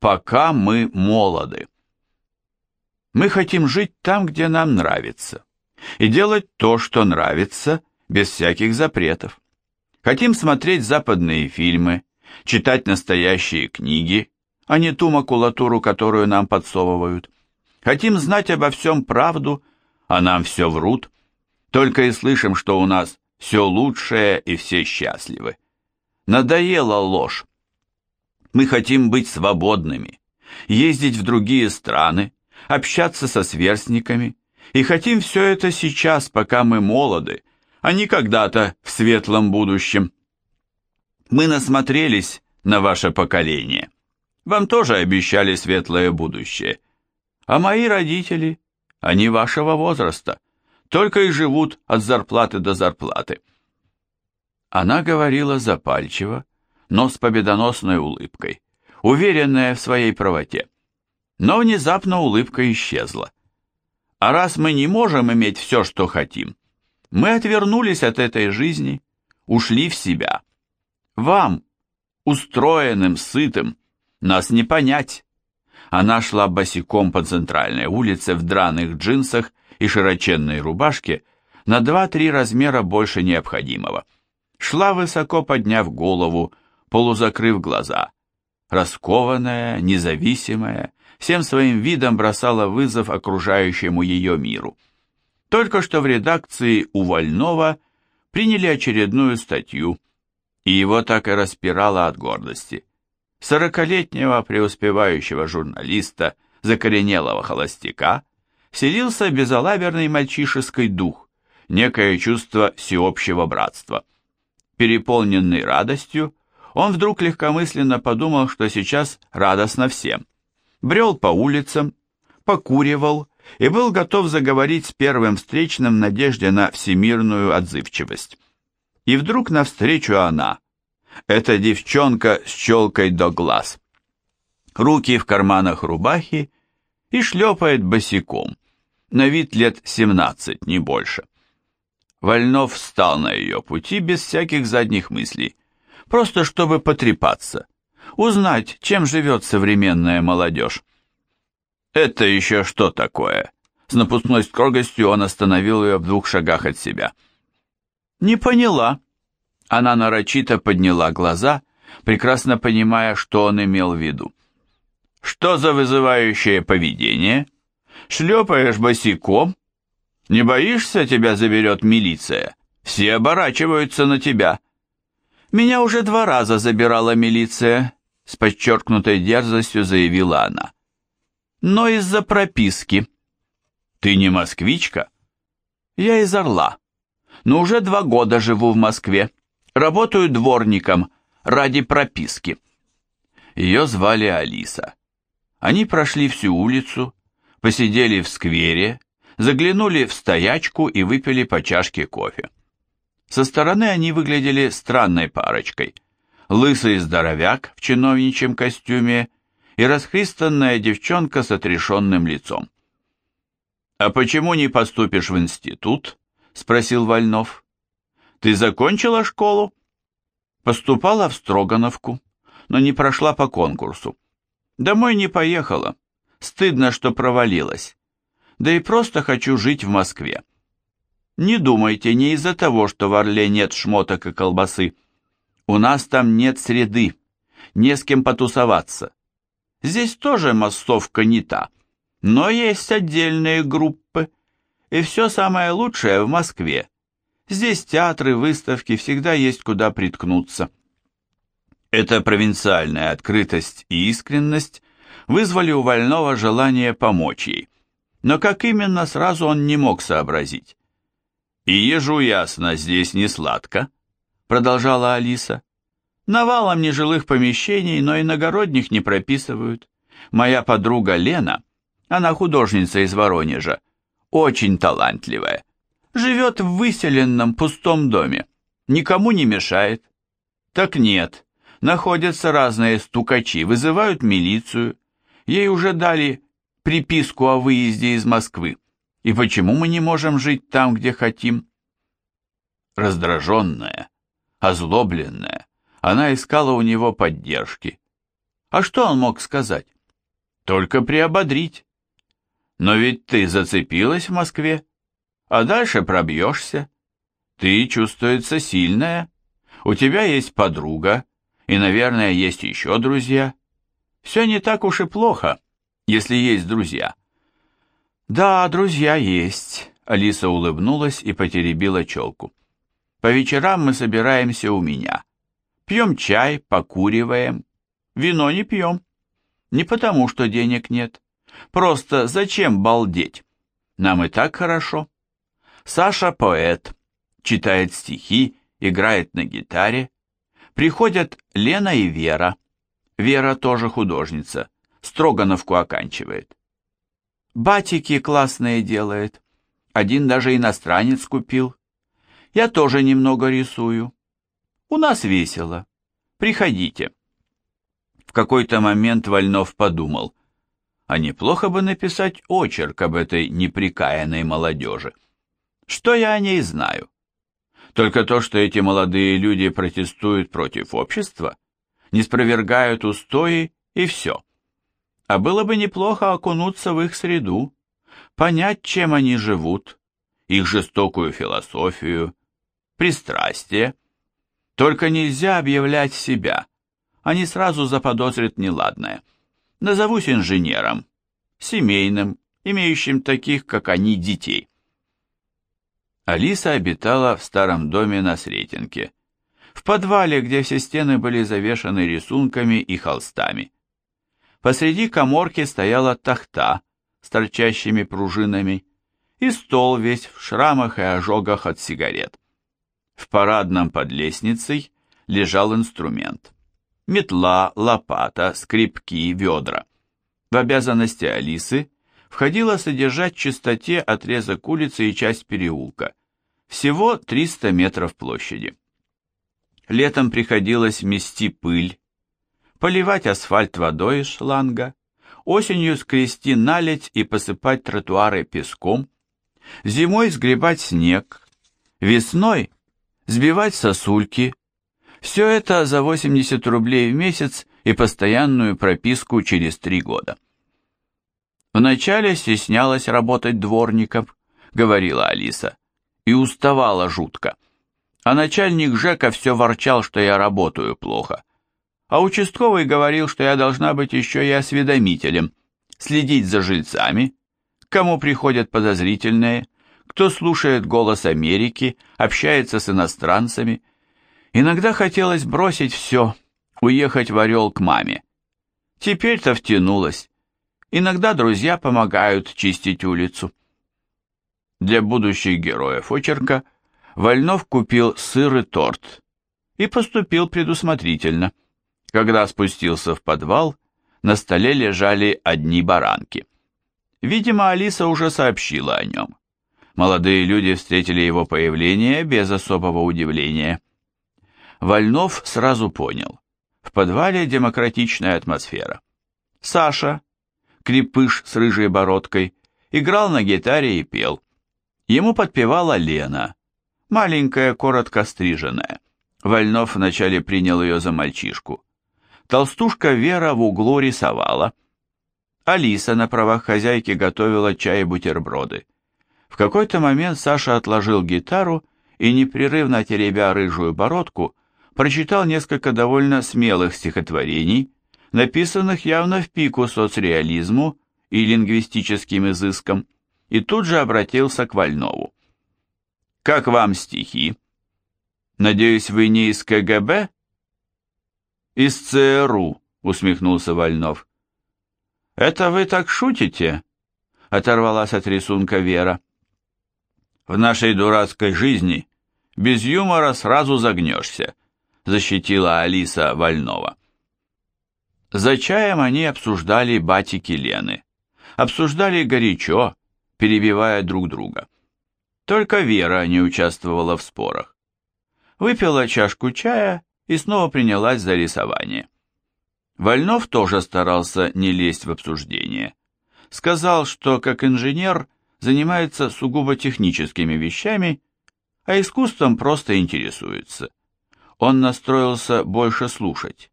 пока мы молоды. Мы хотим жить там, где нам нравится, и делать то, что нравится, без всяких запретов. Хотим смотреть западные фильмы, читать настоящие книги, а не ту макулатуру, которую нам подсовывают. Хотим знать обо всем правду, а нам все врут. Только и слышим, что у нас все лучшее и все счастливы. Надоела ложь. Мы хотим быть свободными, ездить в другие страны, общаться со сверстниками, и хотим все это сейчас, пока мы молоды, а не когда-то в светлом будущем. Мы насмотрелись на ваше поколение. Вам тоже обещали светлое будущее. А мои родители, они вашего возраста, только и живут от зарплаты до зарплаты. Она говорила запальчиво, но с победоносной улыбкой, уверенная в своей правоте. Но внезапно улыбка исчезла. А раз мы не можем иметь все, что хотим, мы отвернулись от этой жизни, ушли в себя. Вам, устроенным, сытым, нас не понять. Она шла босиком по центральной улице в драных джинсах и широченной рубашке на два-три размера больше необходимого. Шла высоко подняв голову, полузакрыв глаза. Раскованная, независимая, всем своим видом бросала вызов окружающему ее миру. Только что в редакции у Вольнова приняли очередную статью, и его так и распирало от гордости. Сорокалетнего преуспевающего журналиста, закоренелого холостяка, селился безалаберный мальчишеский дух, некое чувство всеобщего братства. Переполненный радостью, он вдруг легкомысленно подумал, что сейчас радостно всем. Брел по улицам, покуривал и был готов заговорить с первым встречным в надежде на всемирную отзывчивость. И вдруг навстречу она, эта девчонка с челкой до глаз. Руки в карманах рубахи и шлепает босиком, на вид лет 17, не больше. Вольнов встал на ее пути без всяких задних мыслей, просто чтобы потрепаться, узнать, чем живет современная молодежь. «Это еще что такое?» С напускной строгостью он остановил ее в двух шагах от себя. «Не поняла». Она нарочито подняла глаза, прекрасно понимая, что он имел в виду. «Что за вызывающее поведение? Шлепаешь босиком? Не боишься, тебя заберет милиция? Все оборачиваются на тебя». «Меня уже два раза забирала милиция», — с подчеркнутой дерзостью заявила она но из-за прописки. Ты не москвичка? Я из Орла, но уже два года живу в Москве, работаю дворником ради прописки. Ее звали Алиса. Они прошли всю улицу, посидели в сквере, заглянули в стоячку и выпили по чашке кофе. Со стороны они выглядели странной парочкой. Лысый здоровяк в чиновничьем костюме и расхристанная девчонка с отрешенным лицом. «А почему не поступишь в институт?» — спросил Вольнов. «Ты закончила школу?» «Поступала в Строгановку, но не прошла по конкурсу. Домой не поехала. Стыдно, что провалилась. Да и просто хочу жить в Москве. Не думайте, не из-за того, что в Орле нет шмоток и колбасы. У нас там нет среды, не с кем потусоваться. Здесь тоже массовка не та, но есть отдельные группы. И все самое лучшее в Москве. Здесь театры, выставки, всегда есть куда приткнуться. Эта провинциальная открытость и искренность вызвали у Вольного желание помочь ей. Но как именно, сразу он не мог сообразить. «И ежу ясно, здесь не сладко», — продолжала Алиса. Навалом нежилых помещений, но иногородних не прописывают. Моя подруга Лена, она художница из Воронежа, очень талантливая. Живет в выселенном пустом доме, никому не мешает. Так нет, находятся разные стукачи, вызывают милицию. Ей уже дали приписку о выезде из Москвы. И почему мы не можем жить там, где хотим? Раздраженная, озлобленная, она искала у него поддержки. А что он мог сказать? Только приободрить. Но ведь ты зацепилась в Москве, а дальше пробьешься. Ты, чувствуется, сильная. У тебя есть подруга, и, наверное, есть еще друзья. Все не так уж и плохо, если есть друзья. Да, друзья есть. Алиса улыбнулась и потеребила челку. По вечерам мы собираемся у меня. Пьем чай, покуриваем. Вино не пьем. Не потому, что денег нет. Просто зачем балдеть? Нам и так хорошо. Саша поэт, читает стихи, играет на гитаре. Приходят Лена и Вера. Вера тоже художница. Строгановку оканчивает. Батики классные делает. Один даже иностранец купил. Я тоже немного рисую. У нас весело. Приходите. В какой-то момент Вольнов подумал, а неплохо бы написать очерк об этой неприкаянной молодежи. Что я о ней знаю? Только то, что эти молодые люди протестуют против общества, не спровергают устои и все. А было бы неплохо окунуться в их среду, понять, чем они живут, их жестокую философию, пристрастие. Только нельзя объявлять себя, они сразу заподозрят неладное. Назовусь инженером, семейным, имеющим таких, как они, детей. Алиса обитала в старом доме на Сретенке, в подвале, где все стены были завешаны рисунками и холстами. Посреди коморки стояла тахта с торчащими пружинами и стол весь в шрамах и ожогах от сигарет. В парадном под лестницей лежал инструмент. Метла, лопата, скребки, ведра. В обязанности Алисы входило содержать чистоте отрезок улицы и часть переулка, всего 300 метров площади. Летом приходилось мести пыль, поливать асфальт водой из шланга, осенью скрести наледь и посыпать тротуары песком, зимой сгребать снег, весной сбивать сосульки. Все это за 80 рублей в месяц и постоянную прописку через три года. Вначале стеснялась работать дворником, говорила Алиса и уставала жутко. А начальник Жека все ворчал, что я работаю плохо. А участковый говорил, что я должна быть еще и осведомителем, следить за жильцами, кому приходят подозрительные, кто слушает голос Америки, общается с иностранцами. Иногда хотелось бросить все, уехать в Орел к маме. Теперь-то втянулась. Иногда друзья помогают чистить улицу. Для будущих героев очерка Вольнов купил сыр и торт и поступил предусмотрительно. Когда спустился в подвал, на столе лежали одни баранки. Видимо, Алиса уже сообщила о нем. Молодые люди встретили его появление без особого удивления. Вольнов сразу понял. В подвале демократичная атмосфера. Саша, крепыш с рыжей бородкой, играл на гитаре и пел. Ему подпевала Лена, маленькая, коротко стриженная. Вольнов вначале принял ее за мальчишку. Толстушка Вера в углу рисовала. Алиса на правах хозяйки готовила чай и бутерброды. В какой-то момент Саша отложил гитару и, непрерывно теребя рыжую бородку, прочитал несколько довольно смелых стихотворений, написанных явно в пику соцреализму и лингвистическим изыскам и тут же обратился к Вольнову. «Как вам стихи? Надеюсь, вы не из КГБ?» «Из ЦРУ», — усмехнулся Вольнов. «Это вы так шутите?» — оторвалась от рисунка Вера. «В нашей дурацкой жизни без юмора сразу загнешься», — защитила Алиса Вольнова. За чаем они обсуждали батики Лены. Обсуждали горячо, перебивая друг друга. Только Вера не участвовала в спорах. Выпила чашку чая и снова принялась за рисование. Вольнов тоже старался не лезть в обсуждение. Сказал, что как инженер занимается сугубо техническими вещами, а искусством просто интересуется. Он настроился больше слушать.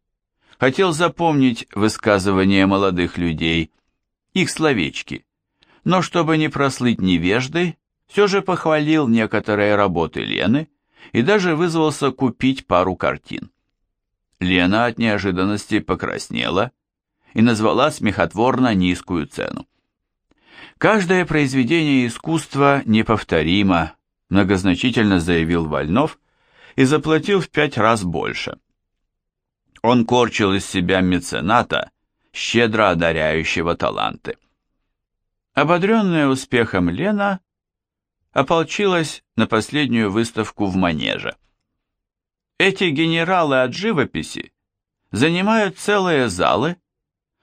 хотел запомнить высказывания молодых людей, их словечки, но чтобы не прослыть невеждой, все же похвалил некоторые работы Лены и даже вызвался купить пару картин. Лена от неожиданности покраснела и назвала смехотворно низкую цену. «Каждое произведение искусства неповторимо», многозначительно заявил Вольнов и заплатил в пять раз больше. Он корчил из себя мецената, щедро одаряющего таланты. Ободренная успехом Лена ополчилась на последнюю выставку в Манеже. Эти генералы от живописи занимают целые залы,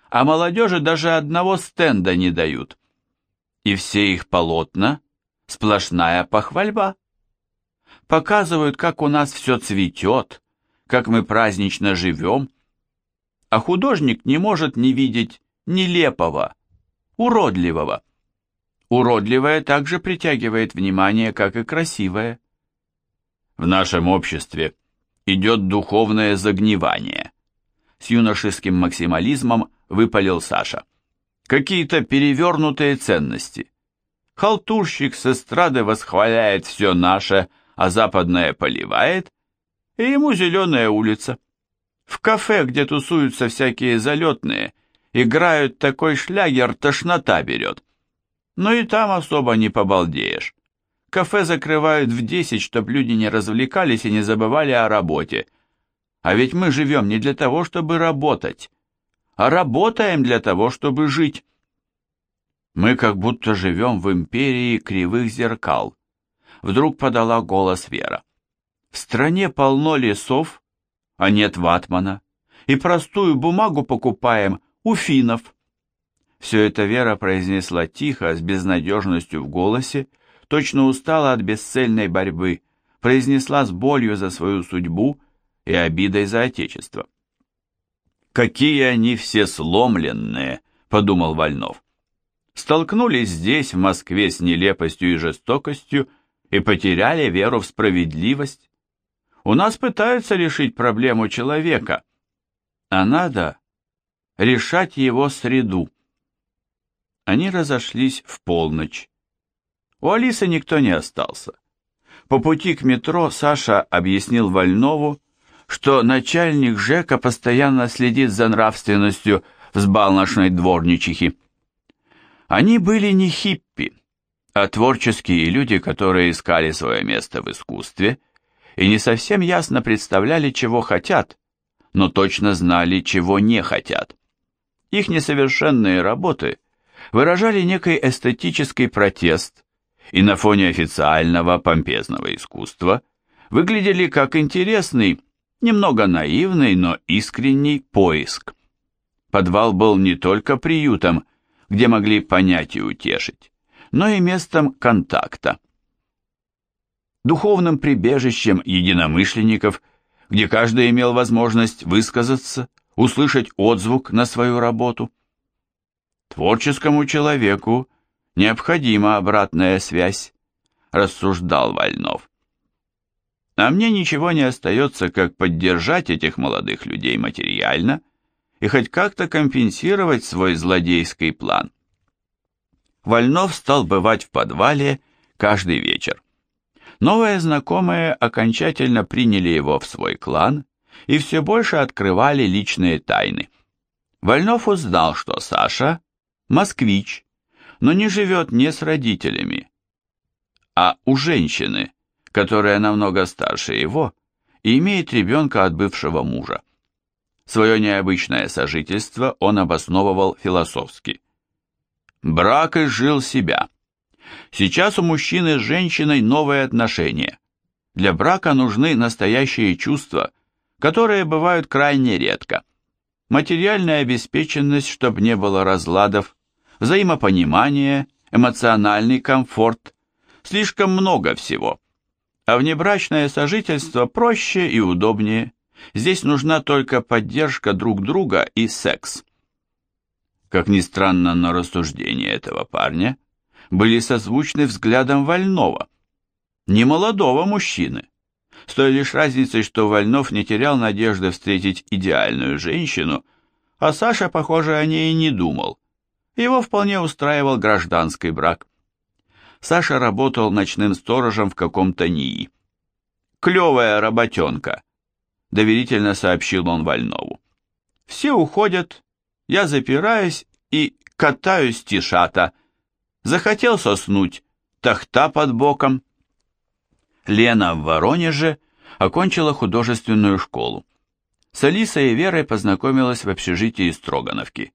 а молодежи даже одного стенда не дают. И все их полотна – сплошная похвальба. Показывают, как у нас все цветет, как мы празднично живем, а художник не может не видеть нелепого, уродливого. Уродливое также притягивает внимание, как и красивое. В нашем обществе идет духовное загнивание. С юношеским максимализмом выпалил Саша. Какие-то перевернутые ценности. Халтурщик с эстрады восхваляет все наше, а западное поливает, и ему зеленая улица. В кафе, где тусуются всякие залетные, играют такой шлягер, тошнота берет. Но и там особо не побалдеешь. Кафе закрывают в десять, чтобы люди не развлекались и не забывали о работе. А ведь мы живем не для того, чтобы работать, а работаем для того, чтобы жить. Мы как будто живем в империи кривых зеркал. Вдруг подала голос Вера. В стране полно лесов, а нет ватмана, и простую бумагу покупаем у финнов. Все это Вера произнесла тихо, с безнадежностью в голосе, точно устала от бесцельной борьбы, произнесла с болью за свою судьбу и обидой за отечество. «Какие они все сломленные!» — подумал Вольнов. Столкнулись здесь, в Москве, с нелепостью и жестокостью и потеряли веру в справедливость. У нас пытаются решить проблему человека, а надо решать его среду. Они разошлись в полночь. У Алисы никто не остался. По пути к метро Саша объяснил Вольнову, что начальник ЖЭКа постоянно следит за нравственностью взбалношной дворничихи. Они были не хиппи, а творческие люди, которые искали свое место в искусстве и не совсем ясно представляли, чего хотят, но точно знали, чего не хотят. Их несовершенные работы выражали некий эстетический протест и на фоне официального помпезного искусства выглядели как интересный, немного наивный, но искренний поиск. Подвал был не только приютом, где могли понять и утешить, но и местом контакта. Духовным прибежищем единомышленников, где каждый имел возможность высказаться, услышать отзвук на свою работу – Творческому человеку необходима обратная связь, рассуждал Вольнов. А мне ничего не остается, как поддержать этих молодых людей материально и хоть как-то компенсировать свой злодейский план. Вольнов стал бывать в подвале каждый вечер. Новые знакомые окончательно приняли его в свой клан и все больше открывали личные тайны. Вольнов узнал, что Саша москвич, но не живет не с родителями, а у женщины, которая намного старше его и имеет ребенка от бывшего мужа. Свое необычное сожительство он обосновывал философски. Брак изжил себя. Сейчас у мужчины с женщиной новые отношения. Для брака нужны настоящие чувства, которые бывают крайне редко. Материальная обеспеченность, чтобы не было разладов, взаимопонимание, эмоциональный комфорт, слишком много всего. А внебрачное сожительство проще и удобнее. Здесь нужна только поддержка друг друга и секс. Как ни странно, но рассуждения этого парня были созвучны взглядом Вольного, не молодого мужчины, с той лишь разницей, что Вольнов не терял надежды встретить идеальную женщину, а Саша, похоже, о ней и не думал. Его вполне устраивал гражданский брак. Саша работал ночным сторожем в каком-то НИИ. «Клевая работенка», — доверительно сообщил он Вольнову. «Все уходят, я запираюсь и катаюсь тишата. Захотел соснуть, тахта под боком». Лена в Воронеже окончила художественную школу. С Алисой и Верой познакомилась в общежитии Строгановки.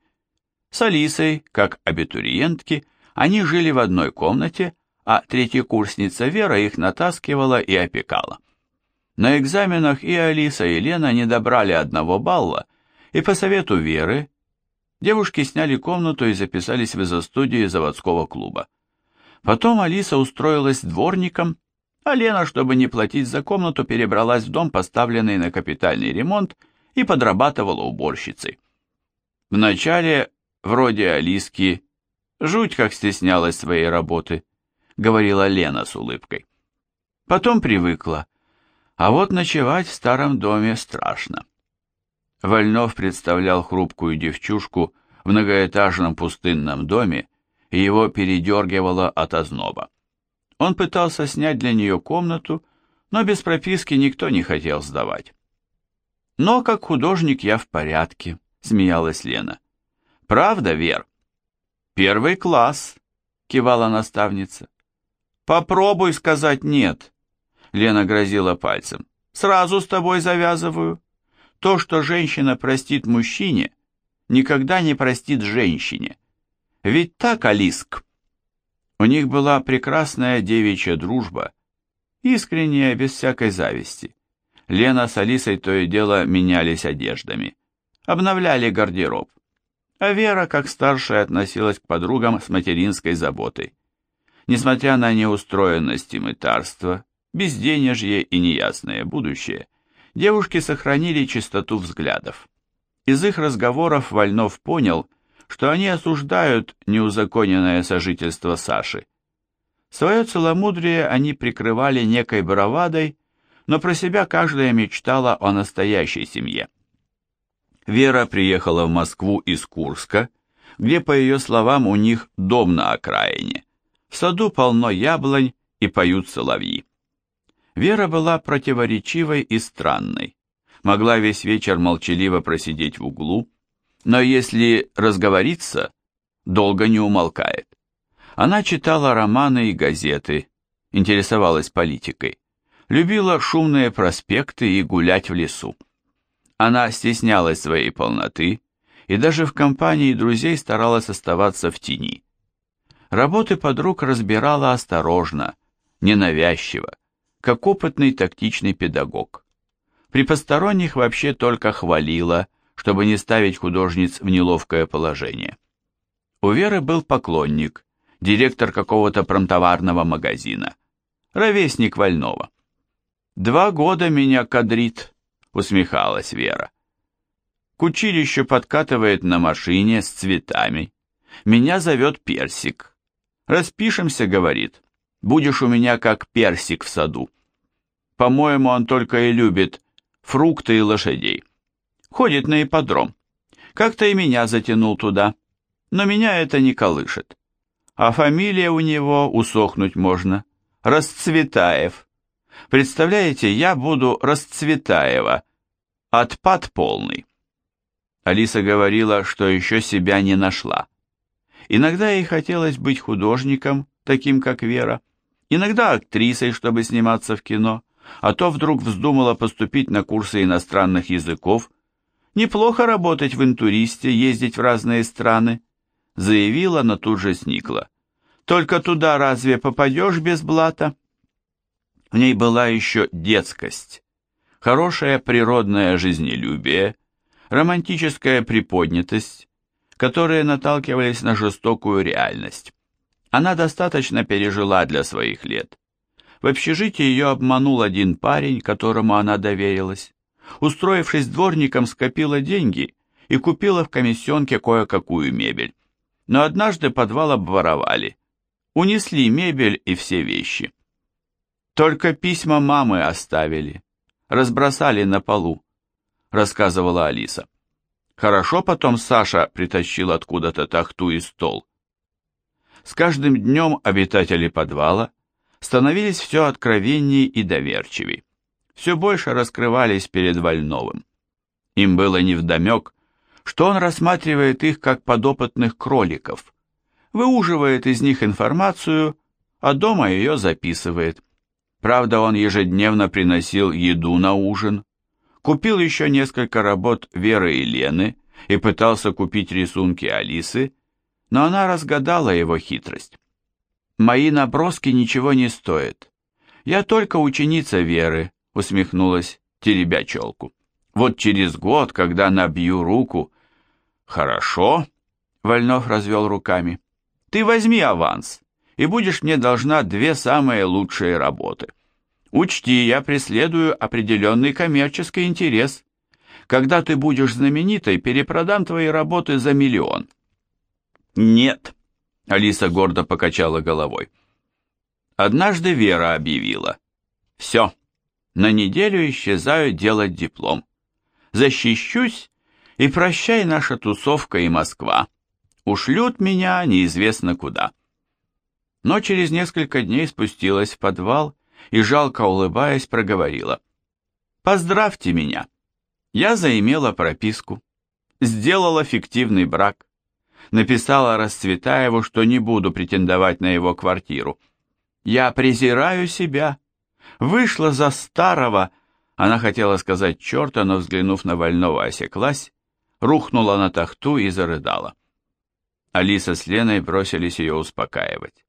С Алисой, как абитуриентки, они жили в одной комнате, а третьекурсница Вера их натаскивала и опекала. На экзаменах и Алиса, и Лена не добрали одного балла, и по совету Веры девушки сняли комнату и записались в изо-студии заводского клуба. Потом Алиса устроилась дворником, а Лена, чтобы не платить за комнату, перебралась в дом, поставленный на капитальный ремонт, и подрабатывала уборщицей. Вначале, вроде Алиски, жуть как стеснялась своей работы, говорила Лена с улыбкой. Потом привыкла, а вот ночевать в старом доме страшно. Вольнов представлял хрупкую девчушку в многоэтажном пустынном доме, и его передергивало от озноба. Он пытался снять для нее комнату, но без прописки никто не хотел сдавать. «Но как художник я в порядке», — смеялась Лена. «Правда, Вер?» «Первый класс», — кивала наставница. «Попробуй сказать «нет», — Лена грозила пальцем. «Сразу с тобой завязываю. То, что женщина простит мужчине, никогда не простит женщине. Ведь так, Алиск?» У них была прекрасная девичья дружба, искренняя, без всякой зависти. Лена с Алисой то и дело менялись одеждами, обновляли гардероб. А Вера, как старшая, относилась к подругам с материнской заботой. Несмотря на неустроенность и мытарство, безденежье и неясное будущее, девушки сохранили чистоту взглядов. Из их разговоров Вольнов понял, что они осуждают неузаконенное сожительство Саши. Свое целомудрие они прикрывали некой бравадой, но про себя каждая мечтала о настоящей семье. Вера приехала в Москву из Курска, где, по ее словам, у них дом на окраине. В саду полно яблонь и поют соловьи. Вера была противоречивой и странной. Могла весь вечер молчаливо просидеть в углу, но если разговориться, долго не умолкает. Она читала романы и газеты, интересовалась политикой, любила шумные проспекты и гулять в лесу. Она стеснялась своей полноты и даже в компании друзей старалась оставаться в тени. Работы подруг разбирала осторожно, ненавязчиво, как опытный тактичный педагог. При посторонних вообще только хвалила, чтобы не ставить художниц в неловкое положение. У Веры был поклонник, директор какого-то промтоварного магазина, ровесник Вольного. «Два года меня кадрит», — усмехалась Вера. К училищу подкатывает на машине с цветами. Меня зовет Персик. «Распишемся», — говорит. «Будешь у меня как персик в саду». По-моему, он только и любит фрукты и лошадей ходит на ипподром. Как-то и меня затянул туда, но меня это не колышет. А фамилия у него усохнуть можно. Расцветаев. Представляете, я буду Расцветаева. Отпад полный. Алиса говорила, что еще себя не нашла. Иногда ей хотелось быть художником, таким как Вера, иногда актрисой, чтобы сниматься в кино, а то вдруг вздумала поступить на курсы иностранных языков Неплохо работать в интуристе, ездить в разные страны, заявила, но тут же сникла. Только туда разве попадешь без блата? В ней была еще детскость, хорошее природное жизнелюбие, романтическая приподнятость, которые наталкивались на жестокую реальность. Она достаточно пережила для своих лет. В общежитии ее обманул один парень, которому она доверилась устроившись дворником, скопила деньги и купила в комиссионке кое-какую мебель. Но однажды подвал обворовали. Унесли мебель и все вещи. Только письма мамы оставили, разбросали на полу, рассказывала Алиса. Хорошо потом Саша притащил откуда-то тахту и стол. С каждым днем обитатели подвала становились все откровеннее и доверчивее, все больше раскрывались перед Вольновым. Им было невдомек, что он рассматривает их как подопытных кроликов, выуживает из них информацию, а дома ее записывает. Правда, он ежедневно приносил еду на ужин, купил еще несколько работ Веры и Лены и пытался купить рисунки Алисы, но она разгадала его хитрость. «Мои наброски ничего не стоят. Я только ученица Веры», — усмехнулась, теребя челку. «Вот через год, когда набью руку...» «Хорошо», — Вольнов развел руками. «Ты возьми аванс, и будешь мне должна две самые лучшие работы. Учти, я преследую определенный коммерческий интерес. Когда ты будешь знаменитой, перепродам твои работы за миллион». «Нет», — Алиса гордо покачала головой. Однажды Вера объявила. «Все, на неделю исчезаю делать диплом. Защищусь, и прощай наша тусовка и Москва. Ушлют меня неизвестно куда». Но через несколько дней спустилась в подвал и, жалко улыбаясь, проговорила. «Поздравьте меня! Я заимела прописку, сделала фиктивный брак написала Расцветаеву, что не буду претендовать на его квартиру. «Я презираю себя. Вышла за старого...» Она хотела сказать черта, но, взглянув на больного, осеклась, рухнула на тахту и зарыдала. Алиса с Леной бросились ее успокаивать.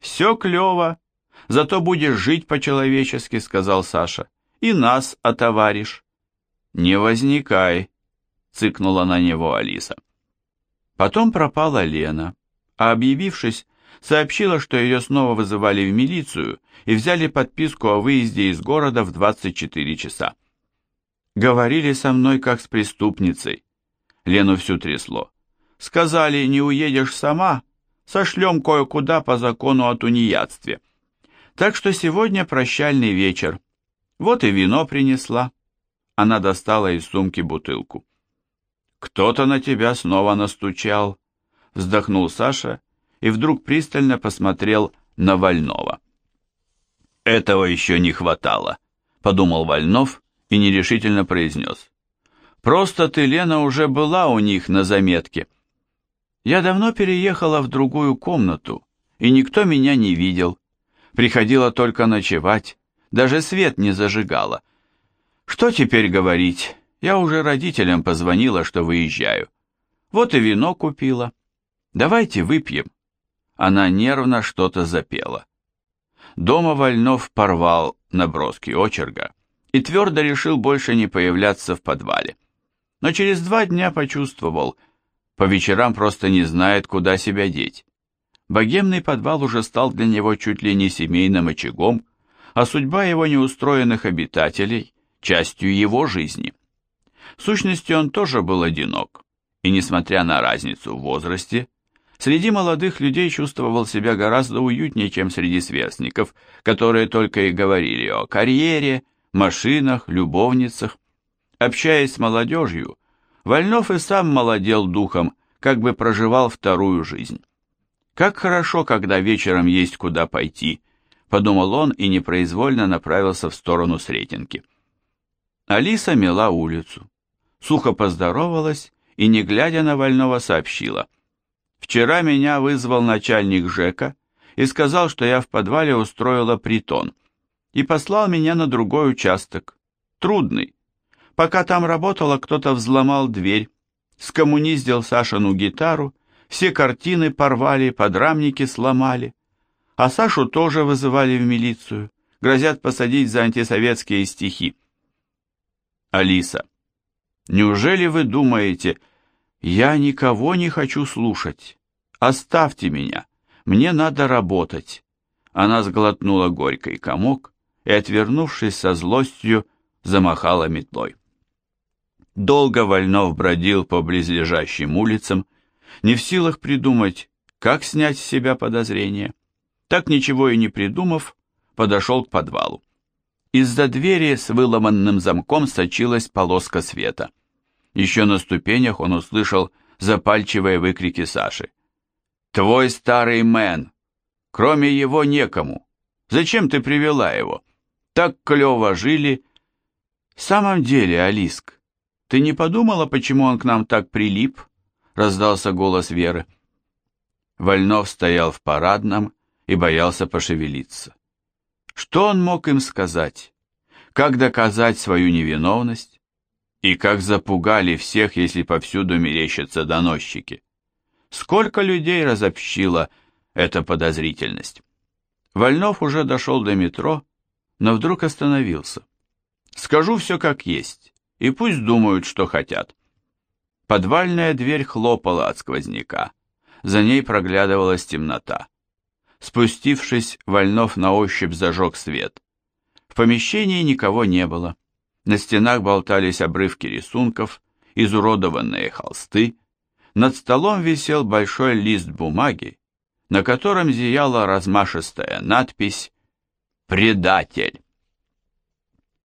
«Все клево, зато будешь жить по-человечески», — сказал Саша, — «и нас отоваришь». «Не возникай», — цыкнула на него Алиса. Потом пропала Лена, а объявившись, сообщила, что ее снова вызывали в милицию и взяли подписку о выезде из города в 24 часа. Говорили со мной как с преступницей. Лену всю трясло. Сказали, не уедешь сама, сошлем кое-куда по закону о тунеядстве. Так что сегодня прощальный вечер. Вот и вино принесла. Она достала из сумки бутылку. «Кто-то на тебя снова настучал», — вздохнул Саша и вдруг пристально посмотрел на Вольнова. «Этого еще не хватало», — подумал Вольнов и нерешительно произнес. «Просто ты, Лена, уже была у них на заметке. Я давно переехала в другую комнату, и никто меня не видел. Приходила только ночевать, даже свет не зажигала. Что теперь говорить?» Я уже родителям позвонила, что выезжаю. Вот и вино купила. Давайте выпьем. Она нервно что-то запела. Дома Вольнов порвал наброски очерга и твердо решил больше не появляться в подвале. Но через два дня почувствовал, по вечерам просто не знает, куда себя деть. Богемный подвал уже стал для него чуть ли не семейным очагом, а судьба его неустроенных обитателей – частью его жизни. В сущности, он тоже был одинок, и, несмотря на разницу в возрасте, среди молодых людей чувствовал себя гораздо уютнее, чем среди сверстников, которые только и говорили о карьере, машинах, любовницах. Общаясь с молодежью, Вольнов и сам молодел духом, как бы проживал вторую жизнь. «Как хорошо, когда вечером есть куда пойти», — подумал он и непроизвольно направился в сторону Сретенки. Алиса мела улицу сухо поздоровалась и, не глядя на Вольного, сообщила. «Вчера меня вызвал начальник ЖЭКа и сказал, что я в подвале устроила притон, и послал меня на другой участок. Трудный. Пока там работала, кто-то взломал дверь, скоммуниздил Сашину гитару, все картины порвали, подрамники сломали. А Сашу тоже вызывали в милицию, грозят посадить за антисоветские стихи. Алиса. Неужели вы думаете, я никого не хочу слушать? Оставьте меня, мне надо работать. Она сглотнула горький комок и, отвернувшись со злостью, замахала метлой. Долго Вольнов бродил по близлежащим улицам, не в силах придумать, как снять с себя подозрения. Так ничего и не придумав, подошел к подвалу. Из-за двери с выломанным замком сочилась полоска света. Еще на ступенях он услышал запальчивые выкрики Саши. «Твой старый мэн! Кроме его некому! Зачем ты привела его? Так клево жили!» «В самом деле, Алиск, ты не подумала, почему он к нам так прилип?» раздался голос Веры. Вольнов стоял в парадном и боялся пошевелиться. Что он мог им сказать? Как доказать свою невиновность? И как запугали всех, если повсюду мерещатся доносчики? Сколько людей разобщила эта подозрительность? Вольнов уже дошел до метро, но вдруг остановился. Скажу все как есть, и пусть думают, что хотят. Подвальная дверь хлопала от сквозняка. За ней проглядывалась темнота. Спустившись, Вольнов на ощупь зажег свет. В помещении никого не было. На стенах болтались обрывки рисунков, изуродованные холсты. Над столом висел большой лист бумаги, на котором зияла размашистая надпись «Предатель».